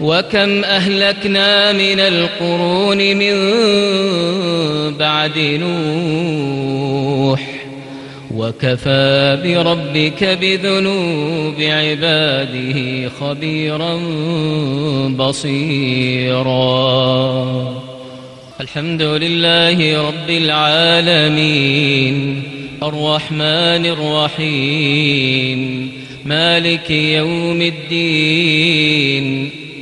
وكم أهلكنا من القرون من بعد نوح وكفى بربك بذنوب عباده خبيرا بصيرا. الحمد لله رب العالمين. الرحمن الرحيم. مالك يوم الدين.